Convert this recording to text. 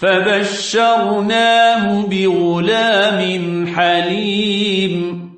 فبشرناه بغلام حليم.